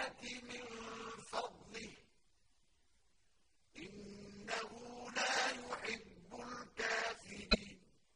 آيَاتِنَا